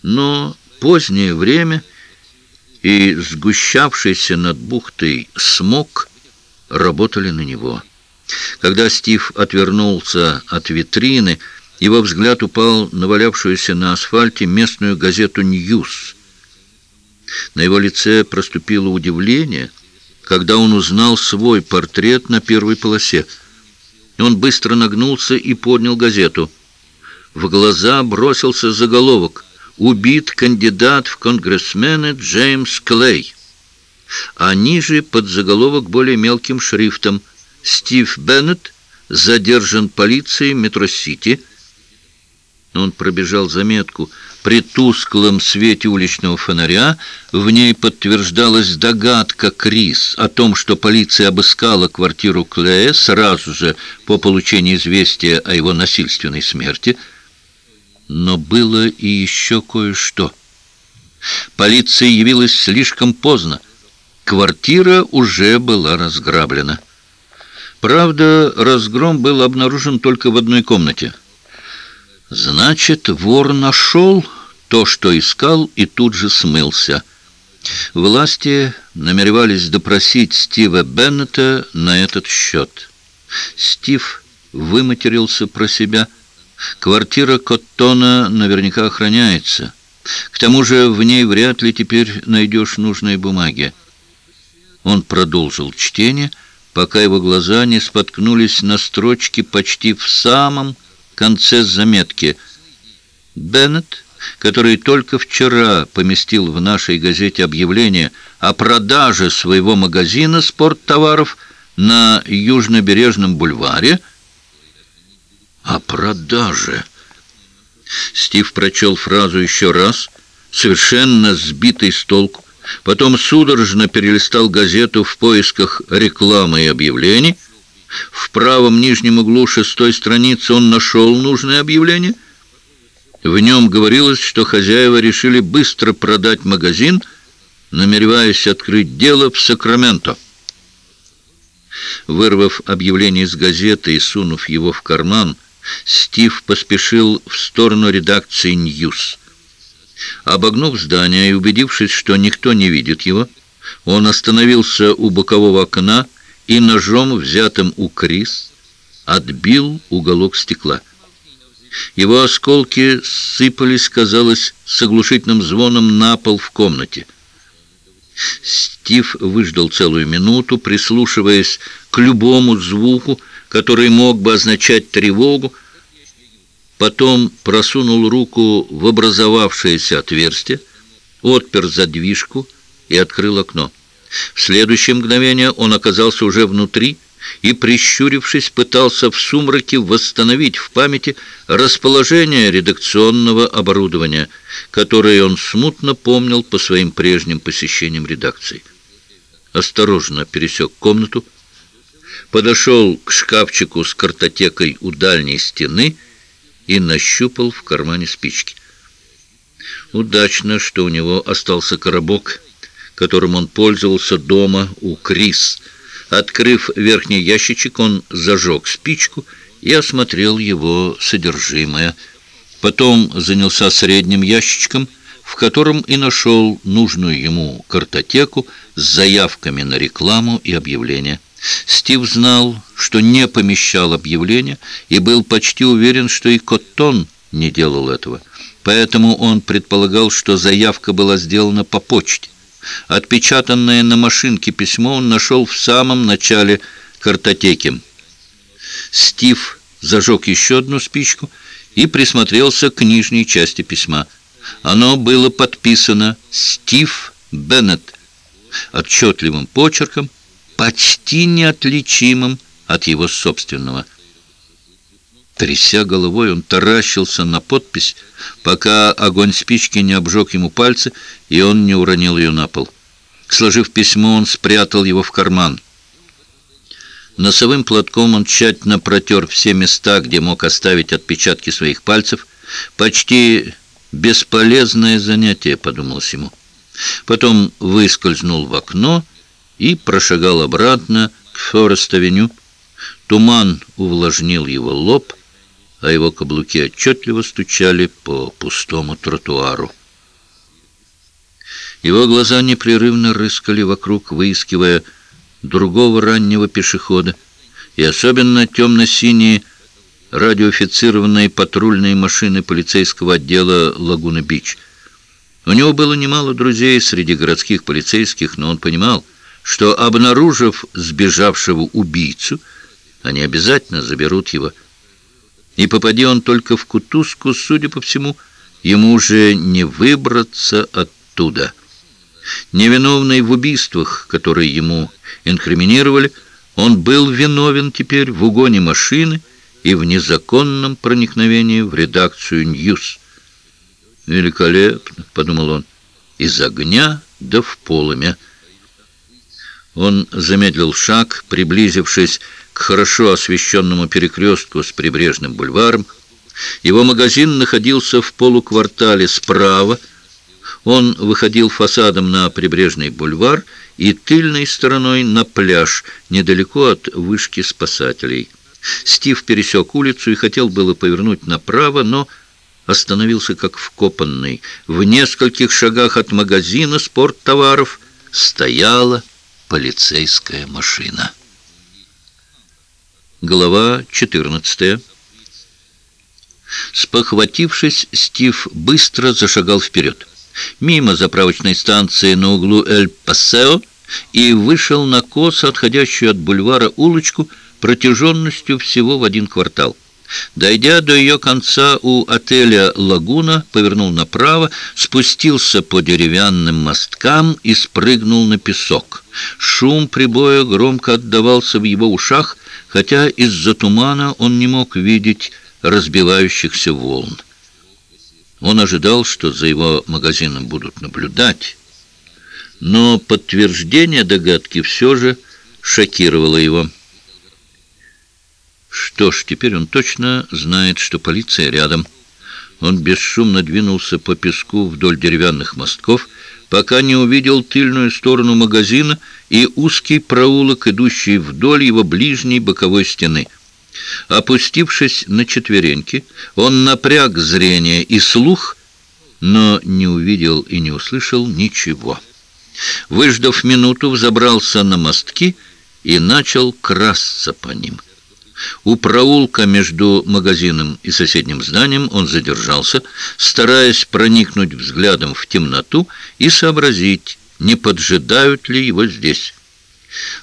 Но позднее время и сгущавшийся над бухтой смог работали на него. Когда Стив отвернулся от витрины, его взгляд упал на валявшуюся на асфальте местную газету «Ньюс». На его лице проступило удивление, когда он узнал свой портрет на первой полосе. Он быстро нагнулся и поднял газету. В глаза бросился заголовок «Убит кандидат в конгрессмены Джеймс Клей». А ниже под заголовок более мелким шрифтом «Стив Беннет задержан полицией Метро-Сити» Он пробежал заметку. При тусклом свете уличного фонаря в ней подтверждалась догадка Крис о том, что полиция обыскала квартиру Клея сразу же по получению известия о его насильственной смерти. Но было и еще кое-что. Полиция явилась слишком поздно. Квартира уже была разграблена. Правда, разгром был обнаружен только в одной комнате. Значит, вор нашел то, что искал, и тут же смылся. Власти намеревались допросить Стива Беннета на этот счет. Стив выматерился про себя. Квартира Коттона наверняка охраняется. К тому же в ней вряд ли теперь найдешь нужные бумаги. Он продолжил чтение, пока его глаза не споткнулись на строчке почти в самом конце заметки. Беннет который только вчера поместил в нашей газете объявление о продаже своего магазина спорттоваров на Южнобережном бульваре. О продаже. Стив прочел фразу еще раз, совершенно сбитый с толку, потом судорожно перелистал газету в поисках рекламы и объявлений. В правом нижнем углу шестой страницы он нашел нужное объявление — в нем говорилось, что хозяева решили быстро продать магазин, намереваясь открыть дело в Сакраменто. Вырвав объявление из газеты и сунув его в карман, Стив поспешил в сторону редакции «Ньюс». Обогнув здание и убедившись, что никто не видит его, он остановился у бокового окна и ножом, взятым у Крис, отбил уголок стекла. Его осколки сыпались, казалось, с оглушительным звоном на пол в комнате. Стив выждал целую минуту, прислушиваясь к любому звуку, который мог бы означать тревогу, потом просунул руку в образовавшееся отверстие, отпер задвижку и открыл окно. В следующее мгновение он оказался уже внутри, и, прищурившись, пытался в сумраке восстановить в памяти расположение редакционного оборудования, которое он смутно помнил по своим прежним посещениям редакции. Осторожно пересек комнату, подошел к шкафчику с картотекой у дальней стены и нащупал в кармане спички. Удачно, что у него остался коробок, которым он пользовался дома у Крис – Открыв верхний ящичек, он зажег спичку и осмотрел его содержимое. Потом занялся средним ящичком, в котором и нашел нужную ему картотеку с заявками на рекламу и объявления. Стив знал, что не помещал объявления, и был почти уверен, что и Коттон не делал этого. Поэтому он предполагал, что заявка была сделана по почте. Отпечатанное на машинке письмо он нашел в самом начале картотеки. Стив зажег еще одну спичку и присмотрелся к нижней части письма. Оно было подписано «Стив Беннет» отчетливым почерком, почти неотличимым от его собственного. Тряся головой, он таращился на подпись, пока огонь спички не обжег ему пальцы, и он не уронил ее на пол. Сложив письмо, он спрятал его в карман. Носовым платком он тщательно протер все места, где мог оставить отпечатки своих пальцев. «Почти бесполезное занятие», — подумалось ему. Потом выскользнул в окно и прошагал обратно к Форест-авеню. Туман увлажнил его лоб, а его каблуки отчетливо стучали по пустому тротуару. Его глаза непрерывно рыскали вокруг, выискивая другого раннего пешехода, и особенно темно-синие радиофицированные патрульные машины полицейского отдела Лагуна-Бич. У него было немало друзей среди городских полицейских, но он понимал, что, обнаружив сбежавшего убийцу, они обязательно заберут его. И попади он только в кутузку, судя по всему, ему уже не выбраться оттуда. Невиновный в убийствах, которые ему инкриминировали, он был виновен теперь в угоне машины и в незаконном проникновении в редакцию «Ньюс». «Великолепно», — подумал он, — «из огня да в полымя». Он замедлил шаг, приблизившись к хорошо освещенному перекрестку с прибрежным бульваром. Его магазин находился в полуквартале справа, Он выходил фасадом на прибрежный бульвар и тыльной стороной на пляж, недалеко от вышки спасателей. Стив пересек улицу и хотел было повернуть направо, но остановился как вкопанный. В нескольких шагах от магазина спорттоваров стояла полицейская машина. Глава 14 Спохватившись, Стив быстро зашагал вперед. Мимо заправочной станции на углу Эль-Пассео и вышел на косо отходящую от бульвара улочку протяженностью всего в один квартал. Дойдя до ее конца у отеля «Лагуна», повернул направо, спустился по деревянным мосткам и спрыгнул на песок. Шум прибоя громко отдавался в его ушах, хотя из-за тумана он не мог видеть разбивающихся волн. Он ожидал, что за его магазином будут наблюдать, но подтверждение догадки все же шокировало его. Что ж, теперь он точно знает, что полиция рядом. Он бесшумно двинулся по песку вдоль деревянных мостков, пока не увидел тыльную сторону магазина и узкий проулок, идущий вдоль его ближней боковой стены. Опустившись на четвереньки, он напряг зрение и слух, но не увидел и не услышал ничего. Выждав минуту, взобрался на мостки и начал красться по ним. У проулка между магазином и соседним зданием он задержался, стараясь проникнуть взглядом в темноту и сообразить, не поджидают ли его здесь.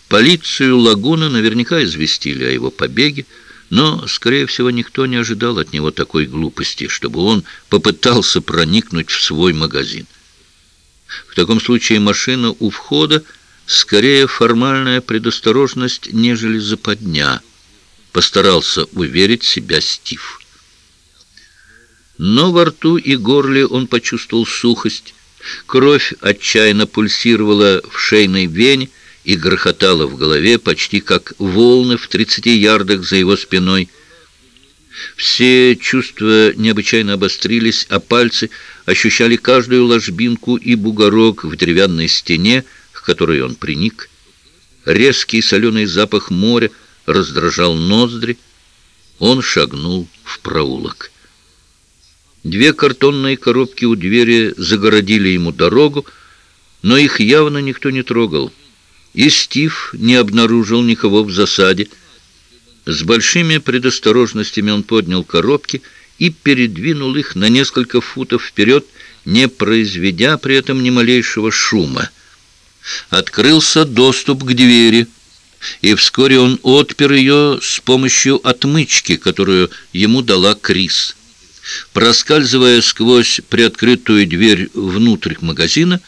Полицию Лагуна наверняка известили о его побеге, но, скорее всего, никто не ожидал от него такой глупости, чтобы он попытался проникнуть в свой магазин. В таком случае машина у входа скорее формальная предосторожность, нежели западня – постарался уверить себя Стив. Но во рту и горле он почувствовал сухость. Кровь отчаянно пульсировала в шейной вене и грохотала в голове, почти как волны в тридцати ярдах за его спиной. Все чувства необычайно обострились, а пальцы ощущали каждую ложбинку и бугорок в деревянной стене, к которой он приник. Резкий соленый запах моря — раздражал ноздри, он шагнул в проулок. Две картонные коробки у двери загородили ему дорогу, но их явно никто не трогал. И Стив не обнаружил никого в засаде. С большими предосторожностями он поднял коробки и передвинул их на несколько футов вперед, не произведя при этом ни малейшего шума. Открылся доступ к двери — и вскоре он отпер ее с помощью отмычки, которую ему дала Крис. Проскальзывая сквозь приоткрытую дверь внутрь магазина,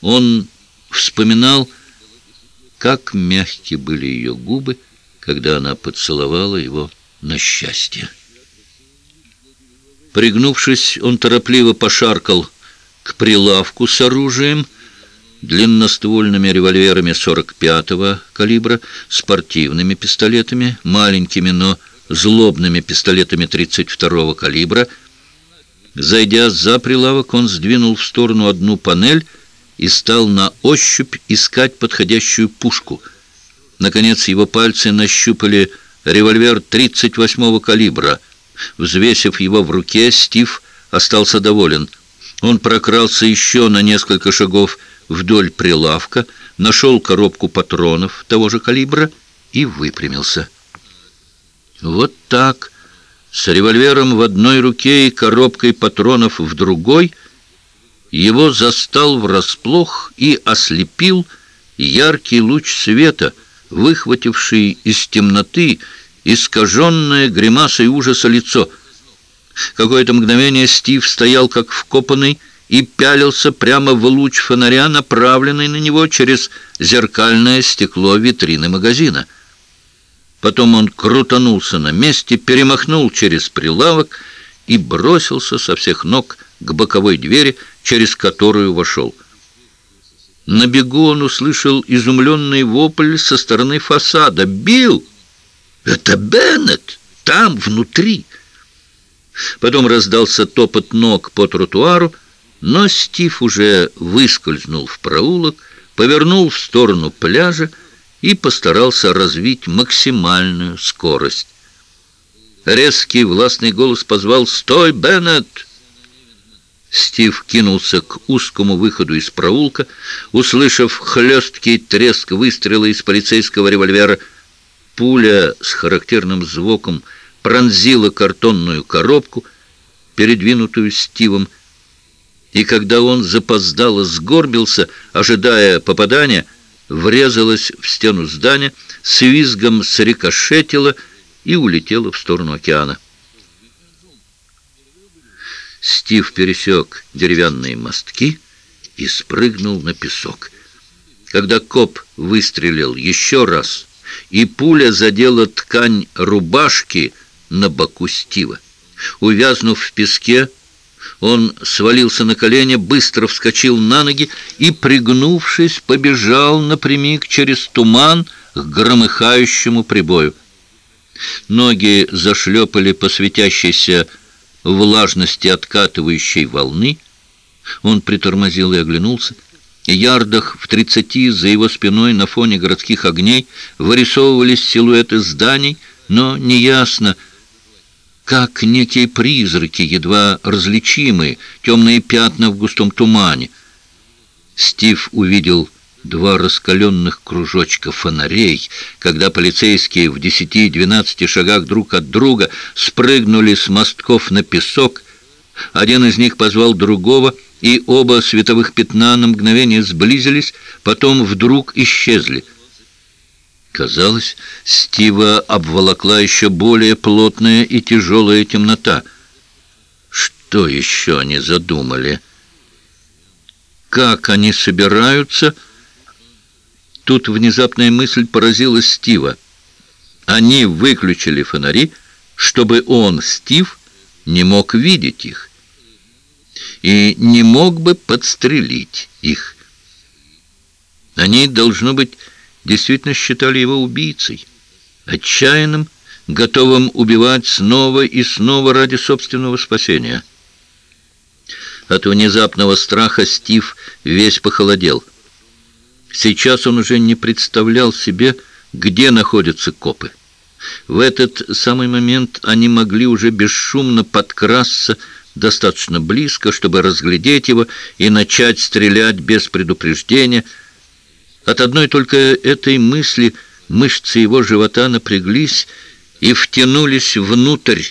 он вспоминал, как мягки были ее губы, когда она поцеловала его на счастье. Пригнувшись, он торопливо пошаркал к прилавку с оружием, длинноствольными револьверами 45-го калибра, спортивными пистолетами, маленькими, но злобными пистолетами 32-го калибра. Зайдя за прилавок, он сдвинул в сторону одну панель и стал на ощупь искать подходящую пушку. Наконец его пальцы нащупали револьвер 38-го калибра. Взвесив его в руке, Стив остался доволен. Он прокрался еще на несколько шагов вдоль прилавка, нашел коробку патронов того же калибра и выпрямился. Вот так, с револьвером в одной руке и коробкой патронов в другой, его застал врасплох и ослепил яркий луч света, выхвативший из темноты искаженное гримасой ужаса лицо. Какое-то мгновение Стив стоял как вкопанный, и пялился прямо в луч фонаря, направленный на него через зеркальное стекло витрины магазина. Потом он крутанулся на месте, перемахнул через прилавок и бросился со всех ног к боковой двери, через которую вошел. На бегу он услышал изумленный вопль со стороны фасада. «Билл! Это Беннет! Там, внутри!» Потом раздался топот ног по тротуару, Но Стив уже выскользнул в проулок, повернул в сторону пляжа и постарался развить максимальную скорость. Резкий властный голос позвал «Стой, Беннет!» Стив кинулся к узкому выходу из проулка, услышав хлесткий треск выстрела из полицейского револьвера. Пуля с характерным звуком пронзила картонную коробку, передвинутую Стивом, и когда он запоздало сгорбился, ожидая попадания, врезалась в стену здания, с визгом срикошетила и улетела в сторону океана. Стив пересек деревянные мостки и спрыгнул на песок. Когда коп выстрелил еще раз, и пуля задела ткань рубашки на боку Стива. Увязнув в песке, он свалился на колени, быстро вскочил на ноги и, пригнувшись, побежал напрямик через туман к громыхающему прибою. Ноги зашлепали по светящейся влажности откатывающей волны. Он притормозил и оглянулся. Ярдах в тридцати за его спиной на фоне городских огней вырисовывались силуэты зданий, но неясно, как некие призраки, едва различимые, темные пятна в густом тумане. Стив увидел два раскаленных кружочка фонарей, когда полицейские в десяти-двенадцати шагах друг от друга спрыгнули с мостков на песок. Один из них позвал другого, и оба световых пятна на мгновение сблизились, потом вдруг исчезли. Казалось, Стива обволокла еще более плотная и тяжелая темнота. Что еще они задумали? Как они собираются... Тут внезапная мысль поразила Стива. Они выключили фонари, чтобы он, Стив, не мог видеть их и не мог бы подстрелить их. Они, должно быть, действительно считали его убийцей, отчаянным, готовым убивать снова и снова ради собственного спасения. От внезапного страха Стив весь похолодел. Сейчас он уже не представлял себе, где находятся копы. В этот самый момент они могли уже бесшумно подкрасться достаточно близко, чтобы разглядеть его и начать стрелять без предупреждения. От одной только этой мысли мышцы его живота напряглись и втянулись внутрь.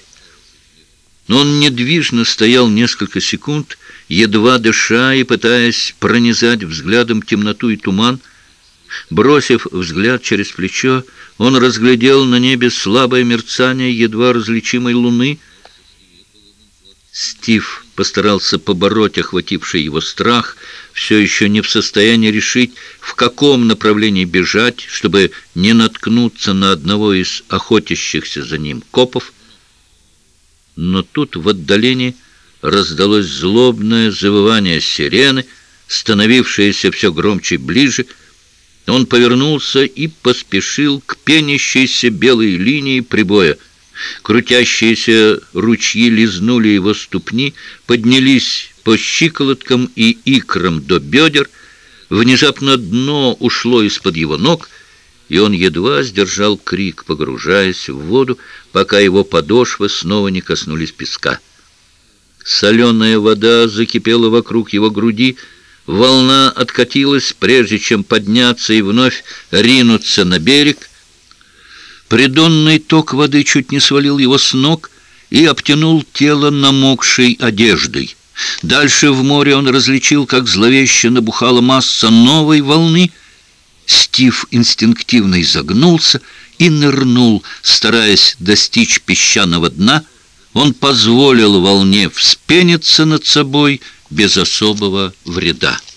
Но он недвижно стоял несколько секунд, едва дыша и пытаясь пронизать взглядом темноту и туман. Бросив взгляд через плечо, он разглядел на небе слабое мерцание едва различимой луны. Стив постарался побороть охвативший его страх, все еще не в состоянии решить, в каком направлении бежать, чтобы не наткнуться на одного из охотящихся за ним копов. Но тут в отдалении раздалось злобное завывание сирены, становившееся все громче и ближе. Он повернулся и поспешил к пенящейся белой линии прибоя. Крутящиеся ручьи лизнули его ступни, поднялись по щиколоткам и икрам до бедер. Внезапно дно ушло из-под его ног, и он едва сдержал крик, погружаясь в воду, пока его подошвы снова не коснулись песка. Соленая вода закипела вокруг его груди, волна откатилась, прежде чем подняться и вновь ринуться на берег. Придонный ток воды чуть не свалил его с ног и обтянул тело намокшей одеждой. Дальше в море он различил, как зловеще набухала масса новой волны. Стив инстинктивно изогнулся и нырнул, стараясь достичь песчаного дна — он позволил волне вспениться над собой без особого вреда.